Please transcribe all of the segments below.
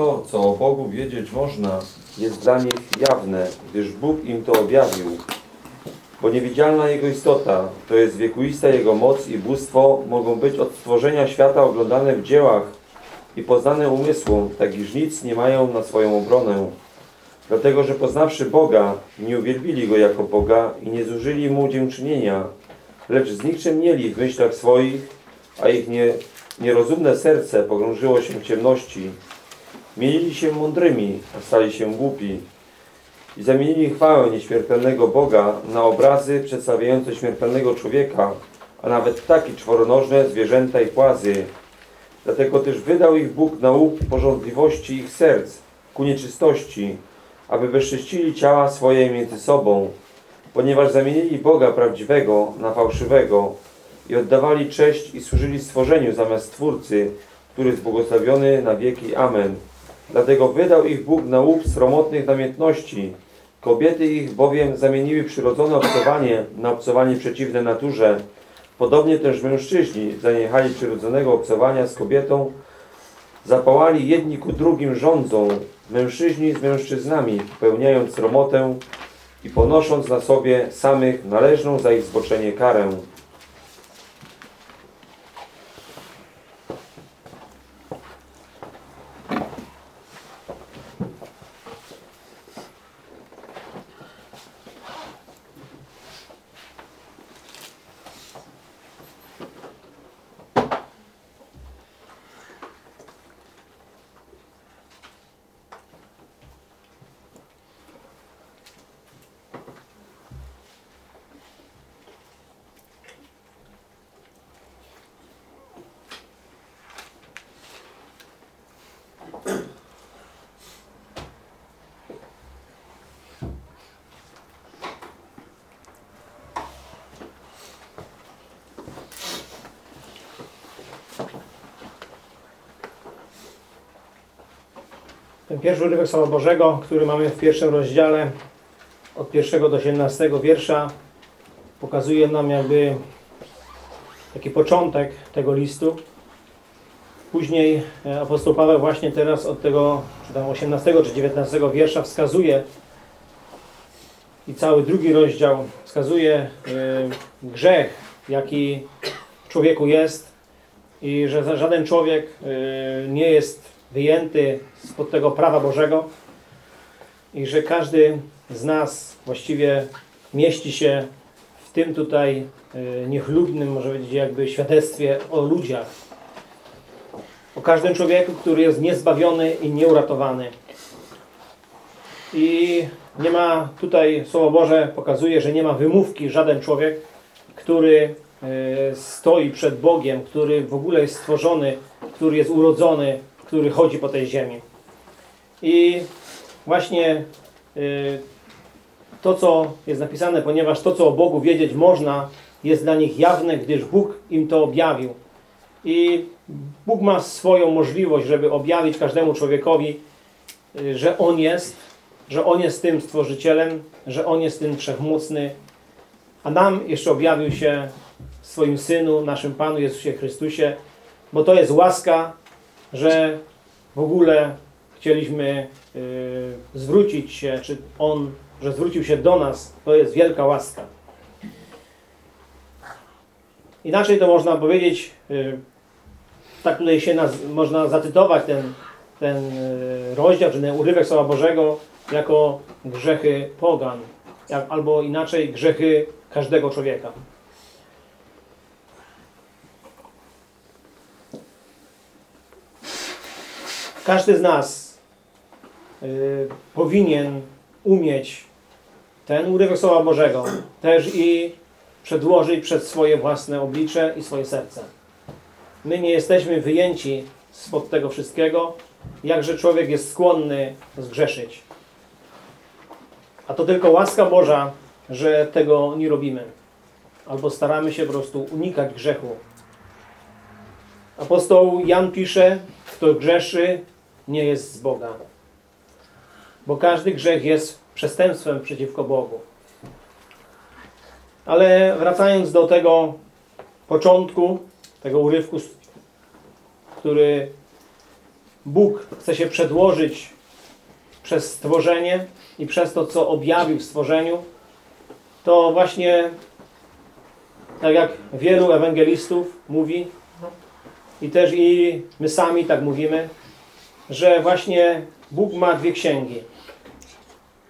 To, co o Bogu wiedzieć można, jest dla nich jawne, gdyż Bóg im to objawił. Bo niewidzialna Jego istota, to jest wiekuista Jego moc i bóstwo, mogą być od stworzenia świata oglądane w dziełach i poznane umysłom, tak iż nic nie mają na swoją obronę. Dlatego, że poznawszy Boga, nie uwielbili Go jako Boga i nie zużyli Mu dziękczynienia, lecz znikczemnieli w myślach swoich, a ich nie, nierozumne serce pogrążyło się w ciemności. Mienili się mądrymi, a stali się głupi. I zamienili chwałę nieśmiertelnego Boga na obrazy przedstawiające śmiertelnego człowieka, a nawet ptaki czworonożne, zwierzęta i płazy. Dlatego też wydał ich Bóg na łup porządliwości ich serc, ku nieczystości, aby bezczyścili ciała swoje między sobą, ponieważ zamienili Boga prawdziwego na fałszywego i oddawali cześć i służyli stworzeniu zamiast Stwórcy, który jest błogosławiony na wieki. Amen. Dlatego wydał ich Bóg na łup sromotnych namiętności. Kobiety ich bowiem zamieniły przyrodzone obcowanie na obcowanie przeciwne naturze. Podobnie też mężczyźni zaniechali przyrodzonego obcowania z kobietą, zapałali jedni ku drugim rządzą, mężczyźni z mężczyznami, popełniając sromotę i ponosząc na sobie samych należną za ich zboczenie karę. Pierwszy urywek Słowa Bożego, który mamy w pierwszym rozdziale od pierwszego do 18 wiersza pokazuje nam jakby taki początek tego listu. Później e, apostoł Paweł właśnie teraz od tego, czy tam 18 czy 19 wiersza wskazuje i cały drugi rozdział wskazuje e, grzech, jaki w człowieku jest i że żaden człowiek e, nie jest wyjęty spod tego prawa Bożego i że każdy z nas właściwie mieści się w tym tutaj e, niechlubnym, może powiedzieć, jakby świadectwie o ludziach. O każdym człowieku, który jest niezbawiony i nieuratowany. I nie ma tutaj, Słowo Boże pokazuje, że nie ma wymówki żaden człowiek, który e, stoi przed Bogiem, który w ogóle jest stworzony, który jest urodzony, który chodzi po tej ziemi. I właśnie y, to, co jest napisane, ponieważ to, co o Bogu wiedzieć można, jest dla nich jawne, gdyż Bóg im to objawił. I Bóg ma swoją możliwość, żeby objawić każdemu człowiekowi, y, że On jest, że On jest tym Stworzycielem, że On jest tym Wszechmocny, a nam jeszcze objawił się w swoim Synu, naszym Panu Jezusie Chrystusie, bo to jest łaska, że w ogóle chcieliśmy y, zwrócić się, czy On, że zwrócił się do nas, to jest wielka łaska. Inaczej to można powiedzieć, y, tak tutaj się naz, można zatytować ten, ten y, rozdział, czy ten urywek Słowa Bożego jako grzechy pogan, jak, albo inaczej grzechy każdego człowieka. Każdy z nas y, powinien umieć ten urywek Słowa Bożego też i przedłożyć przed swoje własne oblicze i swoje serce. My nie jesteśmy wyjęci spod tego wszystkiego, jakże człowiek jest skłonny zgrzeszyć. A to tylko łaska Boża, że tego nie robimy. Albo staramy się po prostu unikać grzechu. Apostoł Jan pisze, kto grzeszy, nie jest z Boga. Bo każdy grzech jest przestępstwem przeciwko Bogu. Ale wracając do tego początku, tego urywku, który Bóg chce się przedłożyć przez stworzenie i przez to, co objawił w stworzeniu, to właśnie tak jak wielu ewangelistów mówi i też i my sami tak mówimy, że właśnie Bóg ma dwie księgi.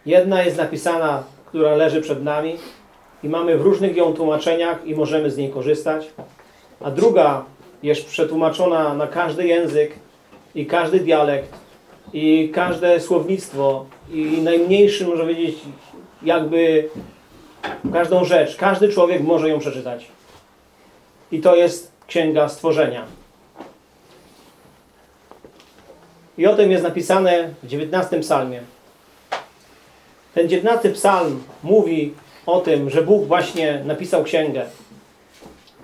Jedna jest napisana, która leży przed nami i mamy w różnych ją tłumaczeniach i możemy z niej korzystać, a druga jest przetłumaczona na każdy język i każdy dialekt i każde słownictwo i najmniejszy, można powiedzieć, jakby każdą rzecz. Każdy człowiek może ją przeczytać. I to jest Księga Stworzenia. I o tym jest napisane w 19 psalmie. Ten 19 psalm mówi o tym, że Bóg właśnie napisał księgę.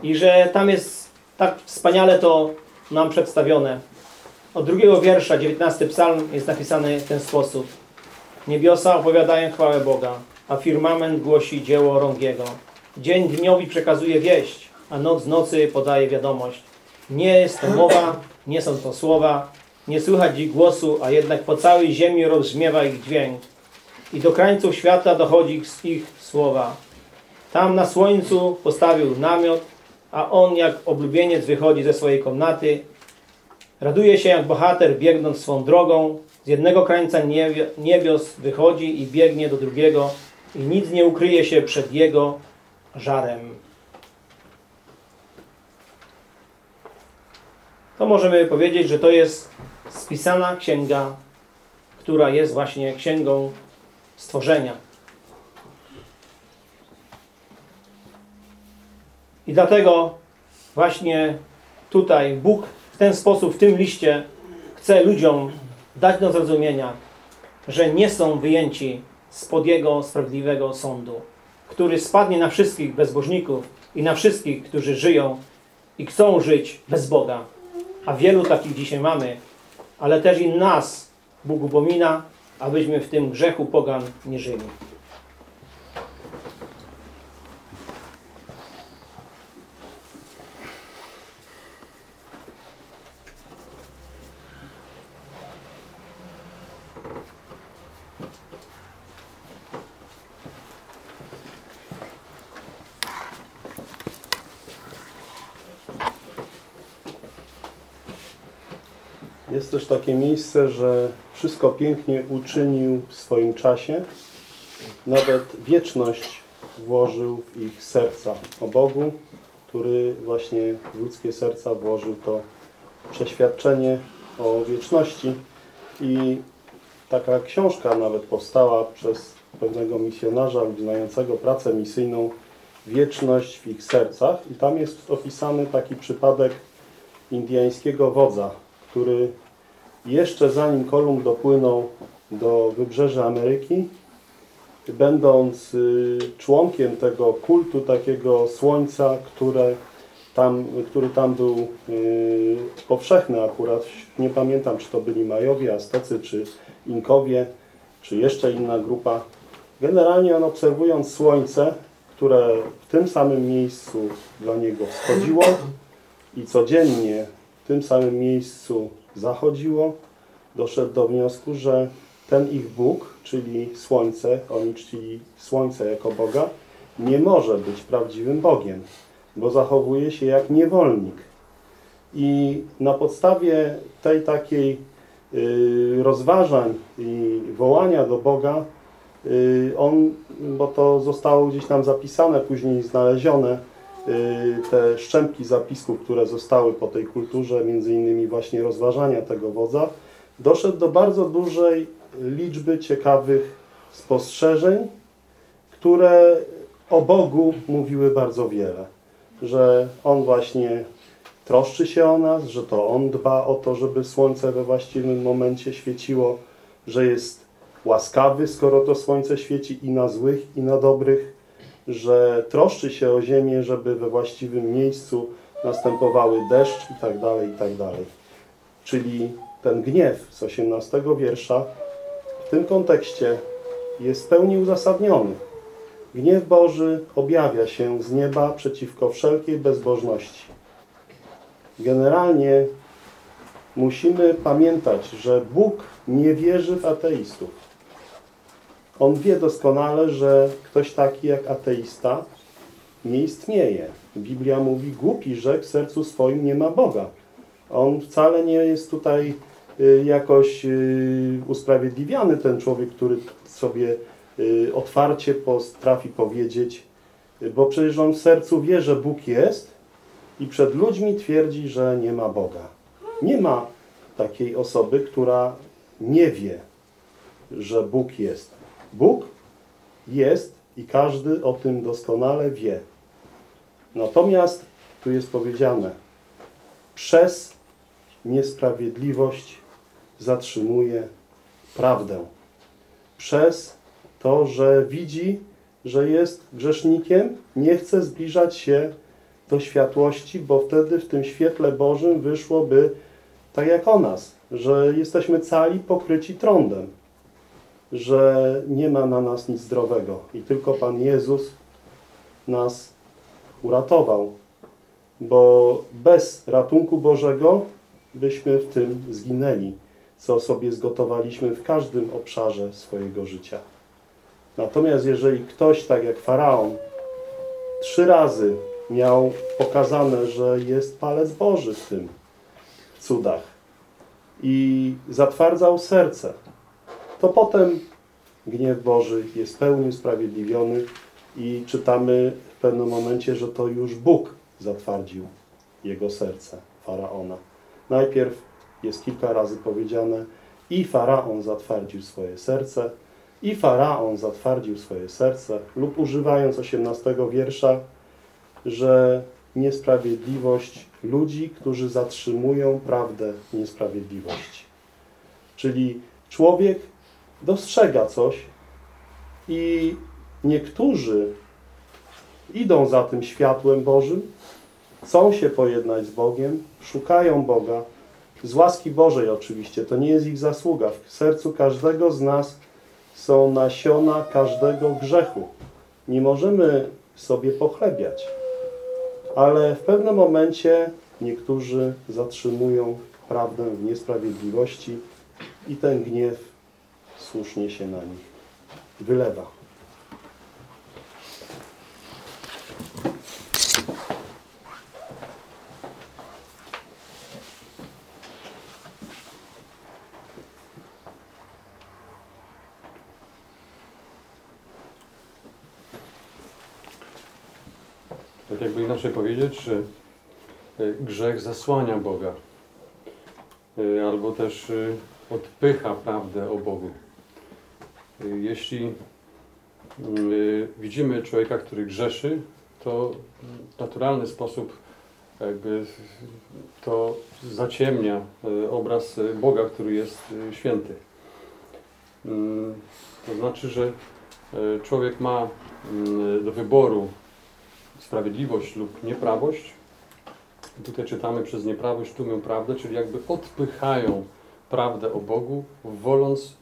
I że tam jest tak wspaniale to nam przedstawione. Od drugiego wiersza, 19 psalm jest napisany w ten sposób. Niebiosa opowiadają chwałę Boga, a firmament głosi dzieło rąk Jego. Dzień dniowi przekazuje wieść, a noc nocy podaje wiadomość. Nie jest to mowa, nie są to słowa, nie słychać ich głosu, a jednak po całej ziemi rozbrzmiewa ich dźwięk. I do krańców świata dochodzi ich słowa. Tam na słońcu postawił namiot, a on jak oblubieniec wychodzi ze swojej komnaty. Raduje się jak bohater biegnąc swą drogą. Z jednego krańca niebios wychodzi i biegnie do drugiego i nic nie ukryje się przed jego żarem. To możemy powiedzieć, że to jest spisana księga, która jest właśnie księgą stworzenia. I dlatego właśnie tutaj Bóg w ten sposób, w tym liście chce ludziom dać do zrozumienia, że nie są wyjęci spod Jego sprawiedliwego sądu, który spadnie na wszystkich bezbożników i na wszystkich, którzy żyją i chcą żyć bez Boga. A wielu takich dzisiaj mamy, ale też i nas Bóg upomina, abyśmy w tym grzechu pogan nie żyli. Jest też takie miejsce, że wszystko pięknie uczynił w swoim czasie. Nawet wieczność włożył w ich serca. O Bogu, który właśnie w ludzkie serca włożył to przeświadczenie o wieczności. I taka książka nawet powstała przez pewnego misjonarza znającego pracę misyjną Wieczność w ich sercach. I tam jest opisany taki przypadek indyjskiego wodza, który jeszcze zanim Kolumb dopłynął do wybrzeża Ameryki, będąc y, członkiem tego kultu takiego słońca, które tam, który tam był y, powszechny akurat, nie pamiętam czy to byli Majowie, Aztecy, czy Inkowie, czy jeszcze inna grupa. Generalnie on obserwując słońce, które w tym samym miejscu dla niego wschodziło i codziennie w tym samym miejscu zachodziło, doszedł do wniosku, że ten ich Bóg, czyli Słońce, oni czcili Słońce jako Boga, nie może być prawdziwym Bogiem, bo zachowuje się jak niewolnik. I na podstawie tej takiej y, rozważań i wołania do Boga, y, on, bo to zostało gdzieś tam zapisane, później znalezione, y, te szczępki zapisków, które zostały po tej kulturze, między innymi właśnie rozważania tego wodza, doszedł do bardzo dużej liczby ciekawych spostrzeżeń, które o Bogu mówiły bardzo wiele. Że On właśnie troszczy się o nas, że to On dba o to, żeby słońce we właściwym momencie świeciło, że jest łaskawy, skoro to słońce świeci i na złych, i na dobrych, że troszczy się o ziemię, żeby we właściwym miejscu następowały deszcz i tak dalej, i tak dalej. Czyli ten gniew z 18 wiersza w tym kontekście jest w pełni uzasadniony. Gniew Boży objawia się z nieba przeciwko wszelkiej bezbożności. Generalnie musimy pamiętać, że Bóg nie wierzy w ateistów. On wie doskonale, że ktoś taki jak ateista nie istnieje. Biblia mówi, głupi, że w sercu swoim nie ma Boga. On wcale nie jest tutaj jakoś y, usprawiedliwiany, ten człowiek, który sobie y, otwarcie potrafi powiedzieć, y, bo przecież on w sercu wie, że Bóg jest i przed ludźmi twierdzi, że nie ma Boga. Nie ma takiej osoby, która nie wie, że Bóg jest. Bóg jest i każdy o tym doskonale wie. Natomiast tu jest powiedziane, przez niesprawiedliwość zatrzymuje prawdę. Przez to, że widzi, że jest grzesznikiem, nie chce zbliżać się do światłości, bo wtedy w tym świetle Bożym wyszłoby tak jak o nas, że jesteśmy cali pokryci trądem, że nie ma na nas nic zdrowego i tylko Pan Jezus nas uratował, bo bez ratunku Bożego byśmy w tym zginęli, co sobie zgotowaliśmy w każdym obszarze swojego życia. Natomiast jeżeli ktoś, tak jak Faraon, trzy razy miał pokazane, że jest palec Boży w tym cudach i zatwardzał serce, to potem gniew Boży jest pełni usprawiedliwiony i czytamy w pewnym momencie, że to już Bóg zatwardził jego serce, Faraona. Najpierw jest kilka razy powiedziane i Faraon zatwardził swoje serce, i Faraon zatwardził swoje serce, lub używając 18 wiersza, że niesprawiedliwość ludzi, którzy zatrzymują prawdę niesprawiedliwości. Czyli człowiek dostrzega coś i niektórzy idą za tym światłem Bożym, chcą się pojednać z Bogiem, szukają Boga, z łaski Bożej oczywiście, to nie jest ich zasługa. W sercu każdego z nas są nasiona każdego grzechu. Nie możemy sobie pochlebiać. Ale w pewnym momencie niektórzy zatrzymują prawdę w niesprawiedliwości i ten gniew słusznie się na nich wylewa. Tak jakby inaczej powiedzieć, że e, grzech zasłania Boga. E, Albo też e, odpycha prawdę o Bogu. Jeśli mm, widzimy człowieka, który grzeszy, to w naturalny sposób jakby to zaciemnia obraz Boga, który jest święty. Mm, To znaczy, że człowiek ma mm, do wyboru sprawiedliwość lub nieprawość. Tutaj czytamy przez nieprawość tłumią prawdę, czyli jakby odpychają prawdę o Bogu, woląc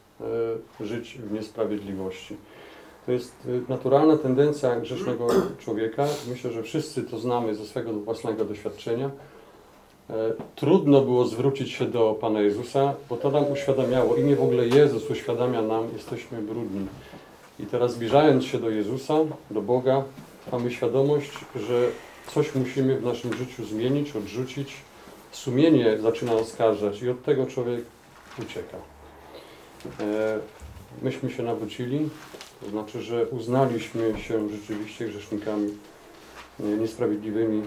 e, żyć w niesprawiedliwości. To jest e, naturalna tendencja grzesznego człowieka. Myślę, że wszyscy to znamy ze swego własnego doświadczenia. E, Trudno było zwrócić się do Pana Jezusa, bo to nam uświadamiało. Imię w ogóle Jezus uświadamia nam, jesteśmy brudni. I teraz zbliżając się do Jezusa, do Boga, mamy świadomość, że coś musimy w naszym życiu zmienić, odrzucić. Sumienie zaczyna oskarżać i od tego człowiek ucieka. E, myśmy się nawrócili, to znaczy, że uznaliśmy się rzeczywiście grzesznikami e, niesprawiedliwymi e,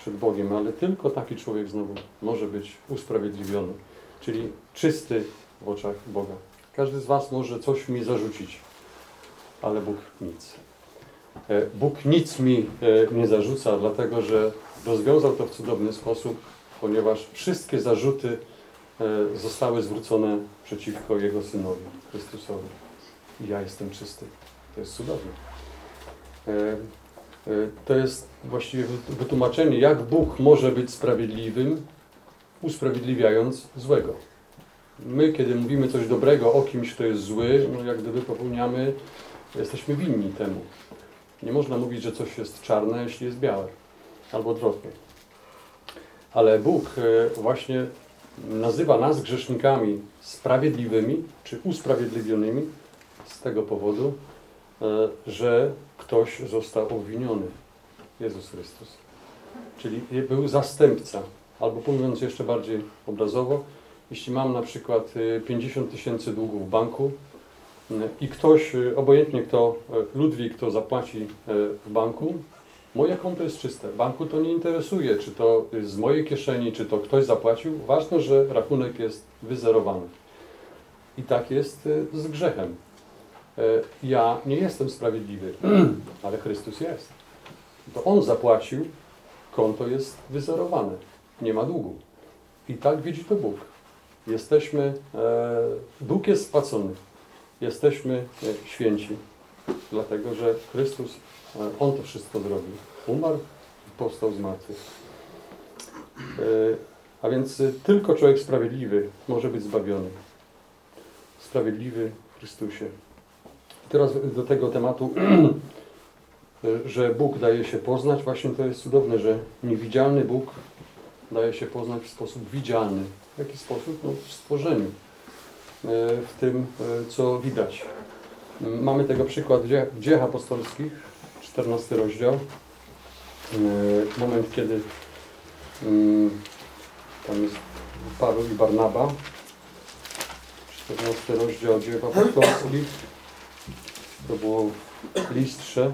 przed Bogiem, ale tylko taki człowiek znowu może być usprawiedliwiony, czyli czysty w oczach Boga. Każdy z Was może coś mi zarzucić, ale Bóg nic. E, Bóg nic mi e, nie zarzuca, dlatego że rozwiązał to w cudowny sposób, ponieważ wszystkie zarzuty e, zostały zwrócone przeciwko Jego Synowi, Chrystusowi. I ja jestem czysty. To jest cudowne. To jest właściwie wy- wytłumaczenie, jak Bóg może być sprawiedliwym, usprawiedliwiając złego. My, kiedy mówimy coś dobrego o kimś, kto jest zły, no jak gdyby popełniamy, jesteśmy winni temu. Nie można mówić, że coś jest czarne, jeśli jest białe, albo odwrotnie. Ale Bóg e, właśnie nazywa nas grzesznikami sprawiedliwymi czy usprawiedliwionymi z tego powodu, e, że ktoś został obwiniony. Jezus Chrystus. Czyli był zastępca. Albo mówiąc jeszcze bardziej obrazowo, jeśli mam na przykład y, 50 tysięcy długu w banku i ktoś, y, obojętnie kto, y, Ludwik, kto zapłaci y, w banku, moje konto jest czyste. Banku to nie interesuje, czy to z mojej kieszeni, czy to ktoś zapłacił. Ważne, że rachunek jest wyzerowany. I tak jest z grzechem. E, Ja nie jestem sprawiedliwy, ale Chrystus jest. To On zapłacił, konto jest wyzerowane, nie ma długu. I tak widzi to Bóg. Jesteśmy, e, Bóg jest spłacony. Jesteśmy święci, dlatego że Chrystus, e, On to wszystko zrobił. Umarł i powstał z martwych. E, a więc tylko człowiek sprawiedliwy może być zbawiony. Sprawiedliwy w Chrystusie. Teraz do tego tematu, że Bóg daje się poznać. Właśnie to jest cudowne, że niewidzialny Bóg daje się poznać w sposób widzialny. W jaki sposób? No, w stworzeniu. E, W tym, e, co widać. Mamy tego przykład w dziejach apostolskich, 14 rozdział. E, Moment, kiedy mm, tam jest Paweł i Barnaba. 14 rozdział dziejów apostolskich. To było w Listrze.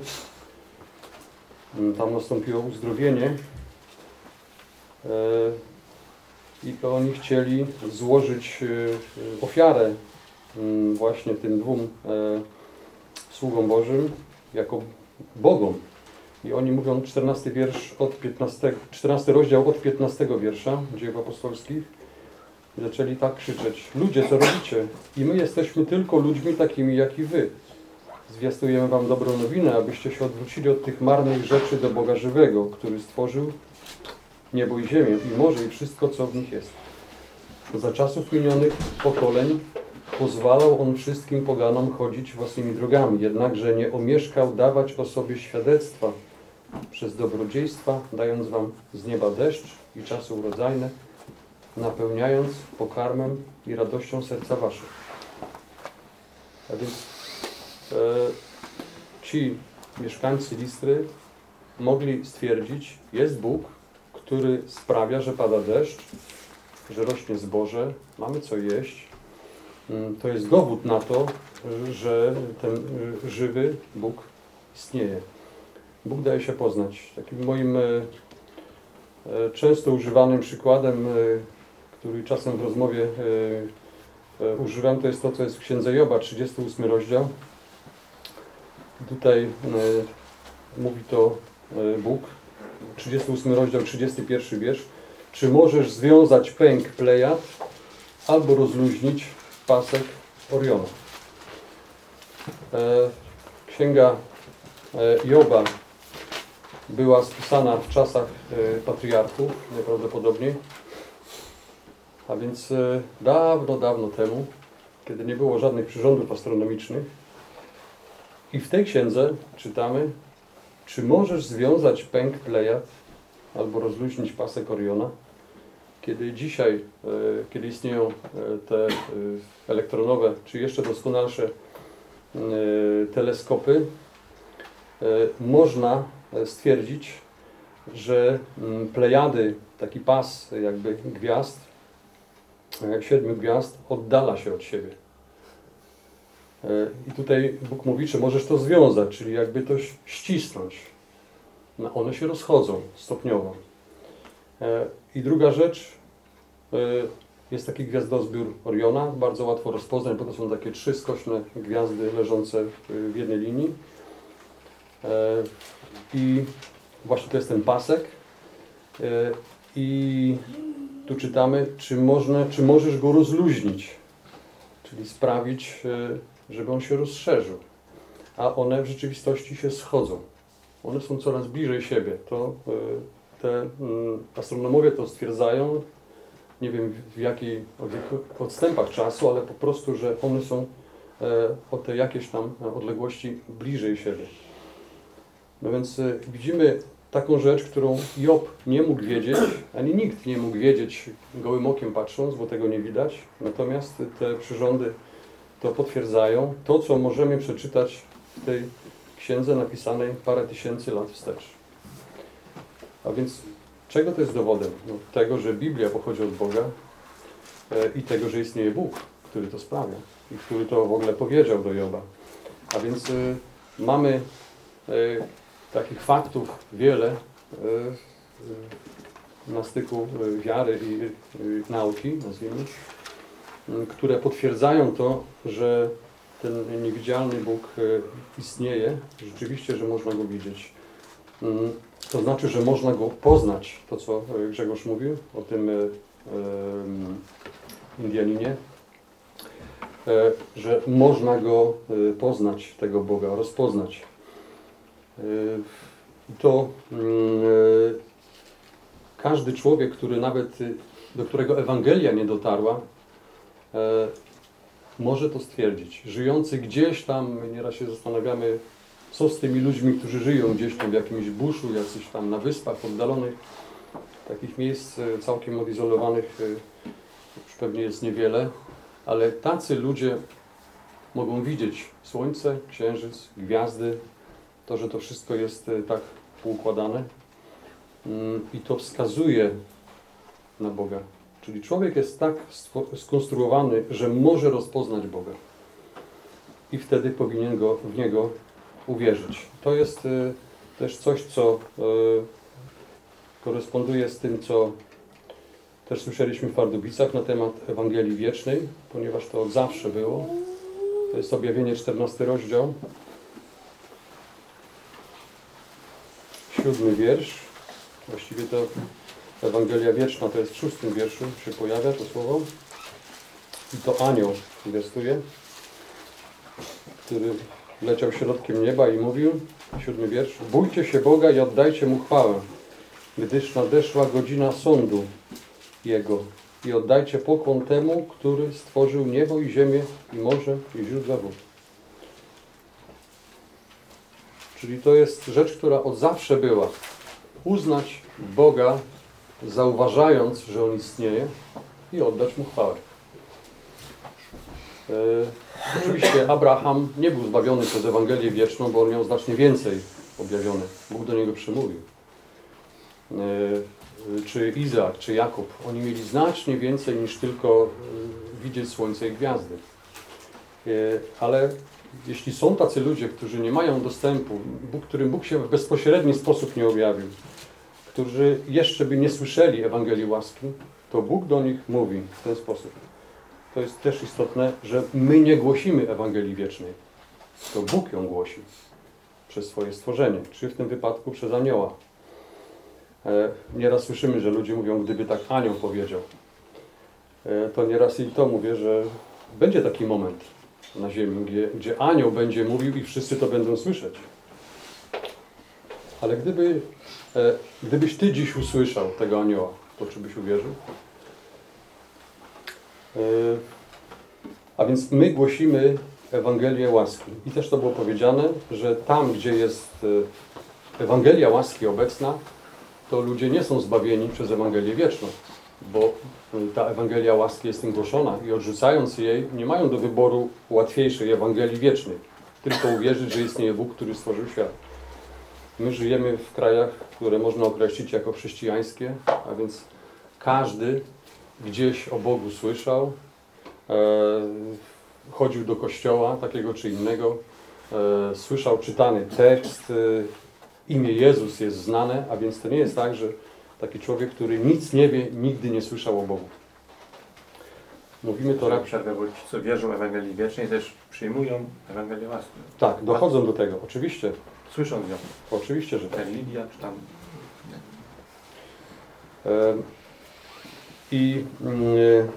Mm, Tam nastąpiło uzdrowienie. I to oni chcieli złożyć e, e, ofiarę mm, właśnie tym dwóm e, sługom Bożym jako Bogom. I oni mówią 14 wiersz od 15, 14 rozdział od 15 wiersza dziejów apostolskich. Zaczęli tak krzyczeć: Ludzie, co robicie? I my jesteśmy tylko ludźmi takimi jak i wy. Zwiastujemy wam dobrą nowinę, abyście się odwrócili od tych marnych rzeczy do Boga żywego, który stworzył niebo i ziemię, i morze, i wszystko, co w nich jest. Za czasów minionych pokoleń pozwalał on wszystkim poganom chodzić własnymi drogami, jednakże nie omieszkał dawać o sobie świadectwa przez dobrodziejstwa, dając wam z nieba deszcz i czasy urodzajne, napełniając pokarmem i radością serca waszych. A więc e, ci mieszkańcy Listry mogli stwierdzić, jest Bóg, który sprawia, że pada deszcz, że rośnie zboże, mamy co jeść. Mm, To jest dowód na to, że ten y, żywy Bóg istnieje. Bóg daje się poznać. Takim moim e, e, często używanym przykładem, który czasem w rozmowie używam, to jest to, co jest w Księdze Joba, 38 rozdział. Tutaj mówi to Bóg, 38 rozdział, 31 wiersz. Czy możesz związać pęk Plejad albo rozluźnić pasek Oriona? E, Księga e, Joba była spisana w czasach e, patriarchów, najprawdopodobniej. A więc dawno, dawno temu, kiedy nie było żadnych przyrządów astronomicznych. I w tej księdze czytamy, czy możesz związać pęk Plejad albo rozluźnić pasek Oriona? Kiedy dzisiaj, e, kiedy istnieją e, te e, elektronowe, czy jeszcze doskonalsze teleskopy, można stwierdzić, że mm, Plejady, taki pas jakby gwiazd, siedmiu gwiazd, oddala się od siebie. E, I tutaj Bóg mówi, czy możesz to związać, czyli jakby to ścisnąć. No, one się rozchodzą stopniowo. E, I druga rzecz, e, jest taki gwiazdozbiór Oriona, bardzo łatwo rozpoznać, bo to są takie trzy skośne gwiazdy leżące w- jednej linii. I właśnie to jest ten pasek. I tu czytamy, czy, można, czy możesz go rozluźnić, czyli sprawić, żeby on się rozszerzył. A one w rzeczywistości się schodzą. One są coraz bliżej siebie. To e, te mm, astronomowie to stwierdzają, nie wiem w jakiego odstępach czasu, ale po prostu, że one są e, o te jakieś tam odległości bliżej siebie. No więc e, widzimy taką rzecz, którą Job nie mógł wiedzieć, ani nikt nie mógł wiedzieć gołym okiem patrząc, bo tego nie widać. Natomiast te przyrządy to potwierdzają. To, co możemy przeczytać w tej księdze napisanej parę tysięcy lat wstecz. A więc czego to jest dowodem? No, tego, że Biblia pochodzi od Boga e, i tego, że istnieje Bóg, który to sprawia i który to w ogóle powiedział do Joba. A więc y, mamy y, takich faktów wiele na styku wiary i nauki, nazwijmy, które potwierdzają to, że ten niewidzialny Bóg y, istnieje, rzeczywiście, że można Go widzieć. Mm, To znaczy, że można Go poznać, to co y, Grzegorz mówił o tym y, Indianinie, e, że można Go poznać, tego Boga, rozpoznać. To mm, każdy człowiek, który nawet, do którego Ewangelia nie dotarła, e, może to stwierdzić. Żyjący gdzieś tam, my nieraz się zastanawiamy, co z tymi ludźmi, którzy żyją gdzieś tam w jakimś buszu, jacyś tam na wyspach oddalonych, takich miejsc e, całkiem odizolowanych e, już pewnie jest niewiele, ale tacy ludzie mogą widzieć słońce, księżyc, gwiazdy, to, że to wszystko jest e, tak poukładane Mm, i to wskazuje na Boga. Czyli człowiek jest tak skonstruowany, że może rozpoznać Boga. I wtedy powinien go, w Niego uwierzyć. To jest y, też coś, co y, koresponduje z tym, co też słyszeliśmy w Pardubicach na temat Ewangelii Wiecznej, ponieważ to zawsze było. To jest objawienie 14 rozdział. Siódmy wiersz. Właściwie to Ewangelia Wieczna to jest w szóstym wierszu się pojawia to słowo. I to anioł inwestuje, który leciał środkiem nieba i mówił, siódmy wiersz, bójcie się Boga i oddajcie Mu chwałę, gdyż nadeszła godzina sądu Jego i oddajcie pokłon temu, który stworzył niebo i ziemię i morze i źródła wód. Czyli to jest rzecz, która od zawsze była. Uznać Boga, zauważając, że On istnieje i oddać Mu chwałę. E, oczywiście Abraham nie był zbawiony przez Ewangelię wieczną, bo on miał znacznie więcej objawione. Bóg do niego przemówił. E, czy Izaak, czy Jakub, oni mieli znacznie więcej niż tylko e, widzieć słońce i gwiazdy. E, ale jeśli są tacy ludzie, którzy nie mają dostępu, Bóg, którym Bóg się w bezpośredni sposób nie objawił, którzy jeszcze by nie słyszeli Ewangelii łaski, to Bóg do nich mówi w ten sposób. To jest też istotne, że my nie głosimy Ewangelii Wiecznej. To Bóg ją głosi przez swoje stworzenie, czy w tym wypadku przez anioła. E, Nieraz słyszymy, że ludzie mówią, gdyby tak anioł powiedział. E, To nieraz i to mówię, że będzie taki moment na ziemi, gdzie, gdzie anioł będzie mówił i wszyscy to będą słyszeć. Ale gdyby, e, gdybyś Ty dziś usłyszał tego anioła, to czy byś uwierzył? E, A więc my głosimy Ewangelię łaski. I też to było powiedziane, że tam, gdzie jest e, Ewangelia łaski obecna, to ludzie nie są zbawieni przez Ewangelię wieczną, bo ta Ewangelia łaski jest im głoszona i odrzucając jej, nie mają do wyboru łatwiejszej Ewangelii wiecznej, tylko uwierzyć, że istnieje Bóg, który stworzył świat. My żyjemy w krajach, które można określić jako chrześcijańskie, a więc każdy gdzieś o Bogu słyszał, e, chodził do kościoła takiego czy innego, e, słyszał czytany tekst, e, imię Jezus jest znane, a więc to nie jest tak, że taki człowiek, który nic nie wie, nigdy nie słyszał o Bogu. Mówimy to raczej. przerwę, bo ci, co wierzą Ewangelii Wiecznej, też przyjmują Ewangelię łaski. Tak, dochodzą do tego, oczywiście, Słysząc ją. oczywiście, że tak. Religia, czy tam... E, I mm,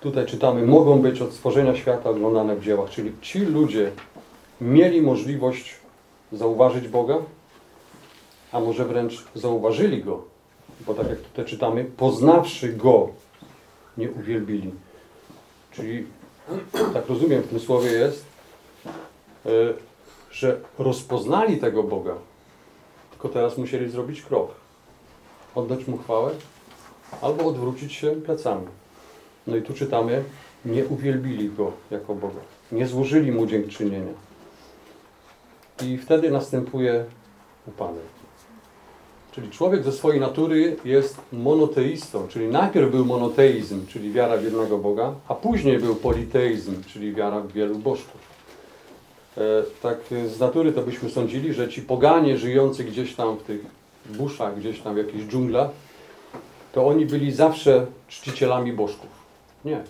tutaj czytamy, mogą być od stworzenia świata oglądane w dziełach, czyli ci ludzie mieli możliwość zauważyć Boga, a może wręcz zauważyli Go, bo tak jak tutaj czytamy, poznawszy Go, nie uwielbili. Czyli, tak rozumiem, w tym słowie jest, e, że rozpoznali tego Boga, tylko teraz musieli zrobić krok. Oddać Mu chwałę albo odwrócić się plecami. No i tu czytamy, nie uwielbili Go jako Boga. Nie złożyli Mu dziękczynienia. I wtedy następuje upadek. Czyli człowiek ze swojej natury jest monoteistą, czyli najpierw był monoteizm, czyli wiara w jednego Boga, a później był politeizm, czyli wiara w wielu bożków. E, tak z natury to byśmy sądzili, że ci poganie żyjący gdzieś tam w tych buszach, gdzieś tam w jakichś dżunglach, to oni byli zawsze czcicielami bożków. Nie.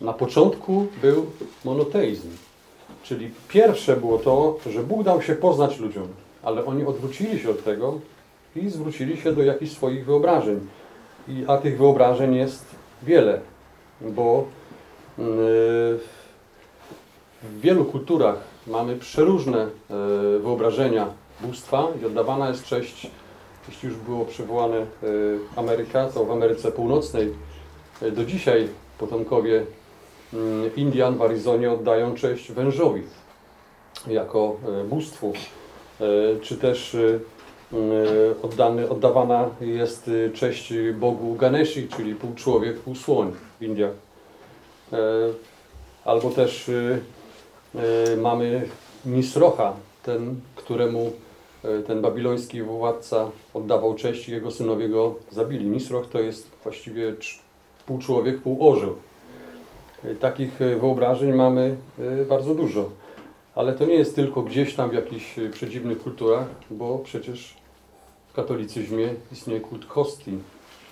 Na początku był monoteizm. Czyli pierwsze było to, że Bóg dał się poznać ludziom, ale oni odwrócili się od tego i zwrócili się do jakichś swoich wyobrażeń. I, a tych wyobrażeń jest wiele, bo yy, w wielu kulturach mamy przeróżne e, wyobrażenia bóstwa i oddawana jest cześć, jeśli już było przywołane e, Ameryka, to w Ameryce Północnej e, do dzisiaj potomkowie mm, Indian w Arizonie oddają cześć wężowi jako bóstwu, czy też e, oddany, oddawana jest cześć Bogu Ganeshi, czyli pół człowiek, pół słoń w Indiach. Albo też mamy Nisrocha, ten, któremu e, ten babiloński władca oddawał cześć i jego synowie go zabili. Nisroch to jest właściwie pół człowiek, pół orzeł. E, Takich e, wyobrażeń mamy e, bardzo dużo. Ale to nie jest tylko gdzieś tam w jakichś e, przedziwnych kulturach, bo przecież w katolicyzmie istnieje kult hostii.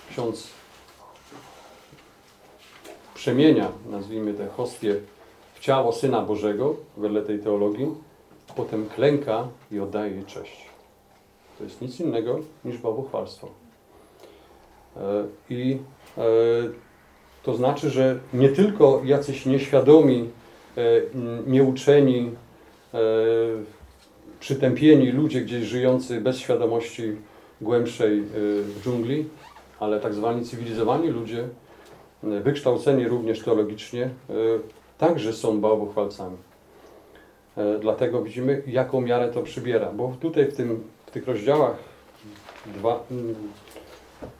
Ksiądz przemienia, nazwijmy te hostie, ciało Syna Bożego, wedle tej teologii, potem klęka i oddaje jej cześć. To jest nic innego niż bałwochwalstwo. E, I e, to znaczy, że nie tylko jacyś nieświadomi, e, nieuczeni, przytępieni ludzie gdzieś żyjący bez świadomości głębszej w dżungli, ale tak zwani cywilizowani ludzie, wykształceni również teologicznie, także są bałwochwalcami. E, Dlatego widzimy, jaką miarę to przybiera. Bo tutaj w, tym, w tych rozdziałach, dwa, mm,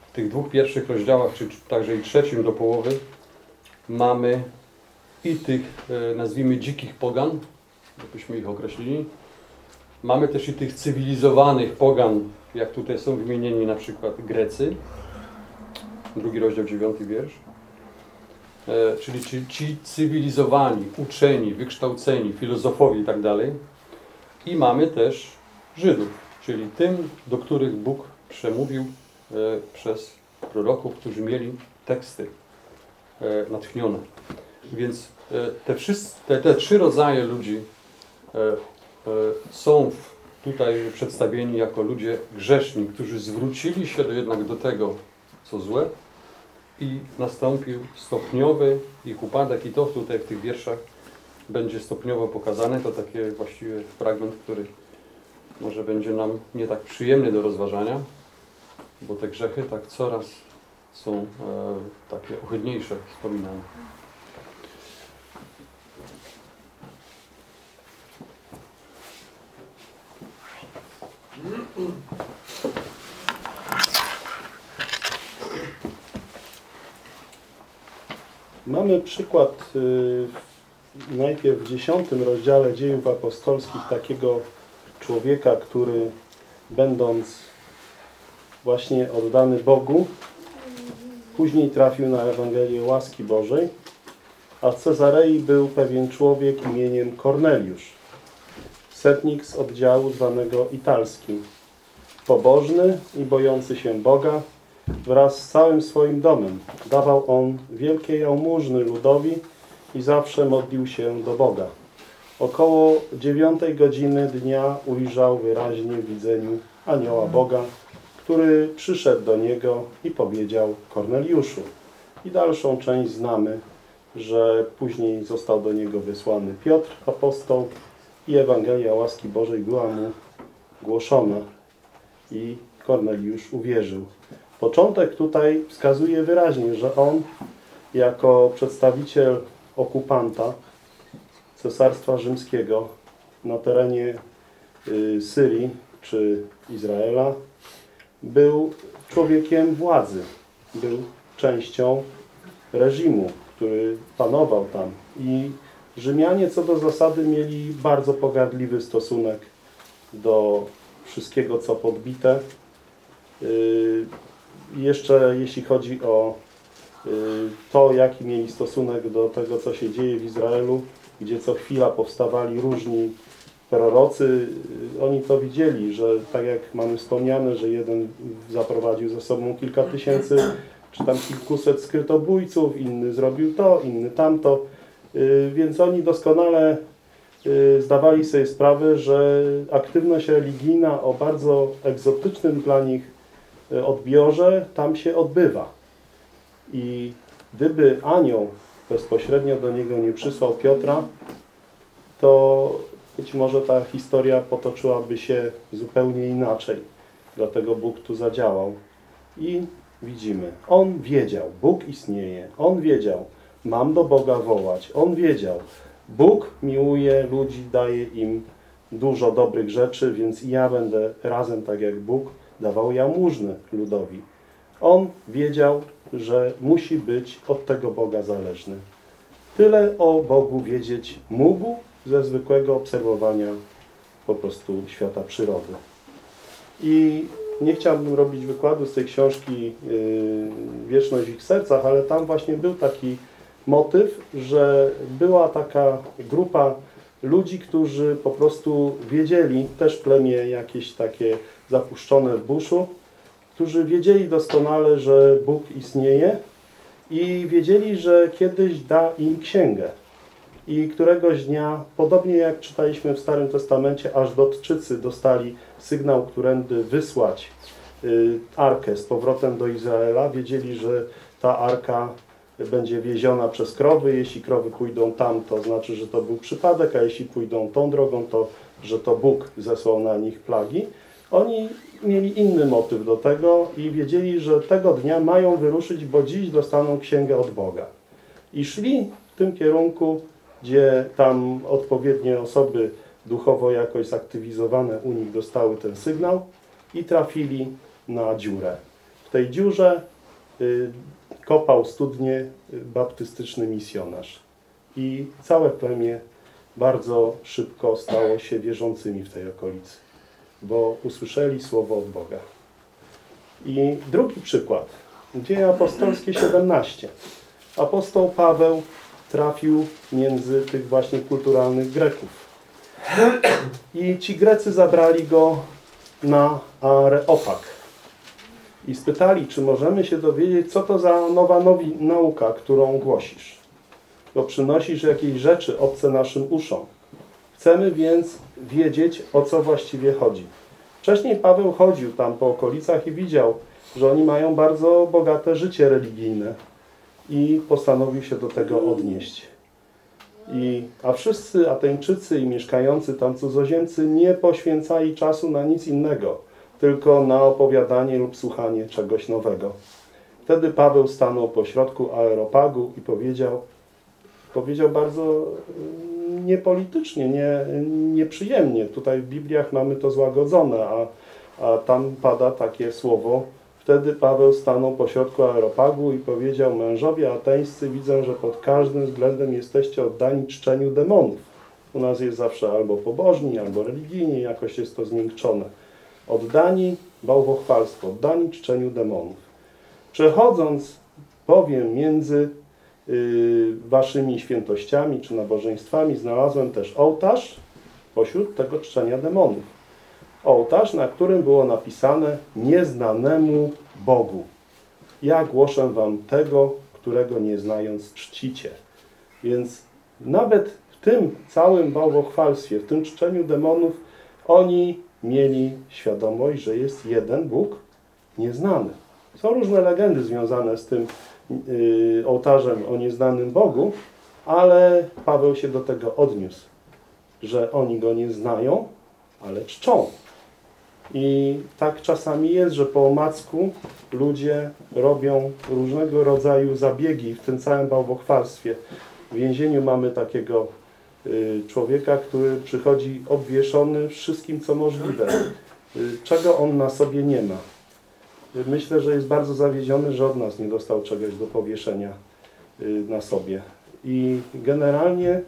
w tych dwóch pierwszych rozdziałach, czy także i trzecim do połowy, mamy i tych, e, nazwijmy, dzikich pogan, jakbyśmy ich określili. Mamy też i tych cywilizowanych pogan, jak tutaj są wymienieni na przykład Grecy. Drugi rozdział, dziewiąty wiersz. E, czyli ci, ci cywilizowani, uczeni, wykształceni, filozofowie i tak dalej. I mamy też Żydów, czyli tym, do których Bóg przemówił e, przez proroków, którzy mieli teksty e, natchnione. Więc te, wszyscy, te, te trzy rodzaje ludzi są tutaj przedstawieni jako ludzie grzeszni, którzy zwrócili się jednak do tego, co złe, i nastąpił stopniowy ich upadek i to tutaj w tych wierszach będzie stopniowo pokazane. To taki właściwie fragment, który może będzie nam nie tak przyjemny do rozważania, bo te grzechy tak coraz są e, takie ohydniejsze wspominane. Mamy przykład y, najpierw w dziesiątym rozdziale dziejów apostolskich takiego człowieka, który będąc właśnie oddany Bogu, później trafił na Ewangelię łaski Bożej, a w Cezarei był pewien człowiek imieniem Korneliusz, setnik z oddziału zwanego Italskim, pobożny i bojący się Boga, wraz z całym swoim domem. Dawał on wielkie jałmużny ludowi i zawsze modlił się do Boga. Około dziewiątej godziny dnia ujrzał wyraźnie w widzeniu anioła Boga, który przyszedł do niego i powiedział Korneliuszu. I dalszą część znamy, że później został do niego wysłany Piotr, apostoł i Ewangelia łaski Bożej była mu głoszona i Korneliusz uwierzył. Początek tutaj wskazuje wyraźnie, że on jako przedstawiciel okupanta Cesarstwa Rzymskiego na terenie y, Syrii czy Izraela, był człowiekiem władzy, był częścią reżimu, który panował tam. I Rzymianie co do zasady mieli bardzo pogardliwy stosunek do wszystkiego, co podbite. Jeszcze jeśli chodzi o y, to, jaki mieli stosunek do tego, co się dzieje w Izraelu, gdzie co chwila powstawali różni prorocy, y, oni to widzieli, że tak jak mamy wspomniane, że jeden zaprowadził ze sobą kilka tysięcy, czy tam kilkuset skrytobójców, inny zrobił to, inny tamto, Y, więc oni doskonale zdawali sobie sprawę, że aktywność religijna o bardzo egzotycznym dla nich odbiorze tam się odbywa. I gdyby anioł bezpośrednio do niego nie przysłał Piotra, to być może ta historia potoczyłaby się zupełnie inaczej. Dlatego Bóg tu zadziałał. I widzimy, on wiedział, Bóg istnieje, on wiedział, mam do Boga wołać, on wiedział, Bóg miłuje ludzi, daje im dużo dobrych rzeczy, więc ja będę razem tak jak Bóg dawał jałmużny ludowi. On wiedział, że musi być od tego Boga zależny. Tyle o Bogu wiedzieć mógł ze zwykłego obserwowania po prostu świata przyrody. I nie chciałbym robić wykładu z tej książki yy, Wieczność w ich sercach, ale tam właśnie był taki motyw, że była taka grupa ludzi, którzy po prostu wiedzieli, też plemię jakieś takie zapuszczone w buszu, którzy wiedzieli doskonale, że Bóg istnieje i wiedzieli, że kiedyś da im księgę. I któregoś dnia, podobnie jak czytaliśmy w Starym Testamencie, aż dotczycy dostali sygnał, którędy wysłać y, arkę z powrotem do Izraela. Wiedzieli, że ta arka będzie wieziona przez krowy. Jeśli krowy pójdą tam, to znaczy, że to był przypadek, a jeśli pójdą tą drogą, to że to Bóg zesłał na nich plagi. Oni mieli inny motyw do tego i wiedzieli, że tego dnia mają wyruszyć, bo dziś dostaną księgę od Boga. I szli w tym kierunku, gdzie tam odpowiednie osoby duchowo jakoś zaktywizowane u nich dostały ten sygnał i trafili na dziurę. W tej dziurze y, kopał studnie y, baptystyczny misjonarz. I całe plemię bardzo szybko stało się wierzącymi w tej okolicy, bo usłyszeli słowo od Boga. I drugi przykład. Dzieje apostolskie 17. Apostoł Paweł trafił między tych właśnie kulturalnych Greków. I ci Grecy zabrali go na Areopag i spytali, czy możemy się dowiedzieć, co to za nowa nowi nauka, którą głosisz. Bo przynosisz jakieś rzeczy obce naszym uszom. Chcemy więc wiedzieć, o co właściwie chodzi. Wcześniej Paweł chodził tam po okolicach i widział, że oni mają bardzo bogate życie religijne i postanowił się do tego odnieść. I, a wszyscy Ateńczycy i mieszkający tam cudzoziemcy nie poświęcali czasu na nic innego, tylko na opowiadanie lub słuchanie czegoś nowego. Wtedy Paweł stanął pośrodku aeropagu i powiedział, powiedział bardzo mm, niepolitycznie, nie, nieprzyjemnie. Tutaj w Bibliach mamy to złagodzone, a, a tam pada takie słowo. Wtedy Paweł stanął pośrodku aeropagu i powiedział, mężowie ateńscy widzę, że pod każdym względem jesteście oddani czczeniu demonów. U nas jest zawsze albo pobożni, albo religijni, jakoś jest to zmiękczone. Oddani bałwochwalstwu, oddani czczeniu demonów. Przechodząc bowiem między y, waszymi świętościami czy nabożeństwami, znalazłem też ołtarz pośród tego czczenia demonów. Ołtarz, na którym było napisane nieznanemu Bogu. Ja głoszę wam tego, którego nie znając czcicie. Więc nawet w tym całym bałwochwalstwie, w tym czczeniu demonów, oni mieli świadomość, że jest jeden Bóg nieznany. Są różne legendy związane z tym yy, ołtarzem o nieznanym Bogu, ale Paweł się do tego odniósł, że oni go nie znają, ale czczą. I tak czasami jest, że po omacku ludzie robią różnego rodzaju zabiegi w tym całym bałwochwalstwie. W więzieniu mamy takiego człowieka, który przychodzi obwieszony wszystkim, co możliwe, y, czego on na sobie nie ma. Y, Myślę, że jest bardzo zawiedziony, że od nas nie dostał czegoś do powieszenia y, na sobie. I generalnie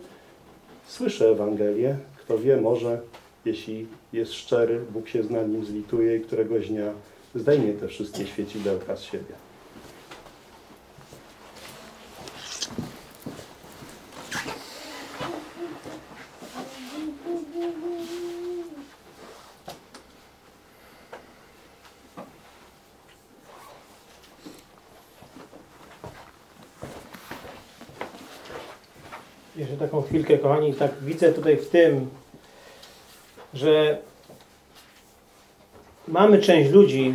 słyszę Ewangelię. Kto wie, może jeśli jest szczery, Bóg się z nim zlituje i któregoś dnia zdejmie te wszystkie świecidełka z siebie. Jeszcze chwilkę, kochani, tak widzę tutaj w tym, że mamy część ludzi,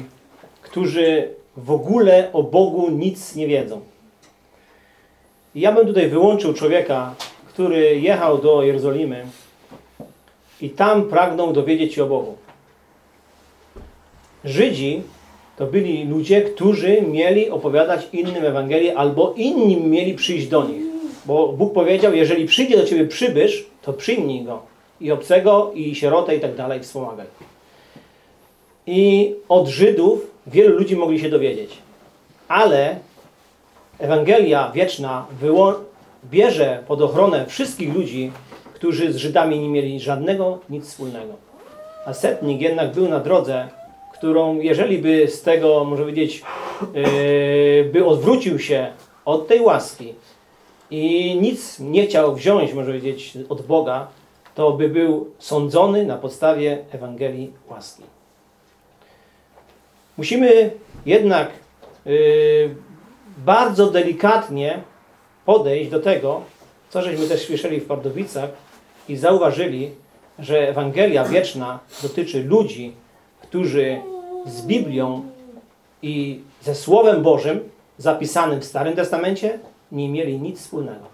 którzy w ogóle o Bogu nic nie wiedzą. I ja bym tutaj wyłączył człowieka, który jechał do Jerozolimy i tam pragnął dowiedzieć się o Bogu. Żydzi to byli ludzie, którzy mieli opowiadać innym Ewangelię albo inni mieli przyjść do nich. Bo Bóg powiedział, jeżeli przyjdzie do ciebie przybysz, to przyjmij go. I obcego, i sierotę, i tak dalej, wspomagaj. I od Żydów wielu ludzi mogli się dowiedzieć. Ale Ewangelia wieczna bierze pod ochronę wszystkich ludzi, którzy z Żydami nie mieli żadnego nic wspólnego. A setnik jednak był na drodze, którą jeżeli by z tego, może powiedzieć, yy, by odwrócił się od tej łaski, i nic nie chciał wziąć, może powiedzieć, od Boga, to by był sądzony na podstawie Ewangelii łaski. Musimy jednak yy, bardzo delikatnie podejść do tego, co żeśmy też słyszeli w Pardubicach i zauważyli, że Ewangelia wieczna dotyczy ludzi, którzy z Biblią i ze Słowem Bożym zapisanym w Starym Testamencie nie mieli nic wspólnego.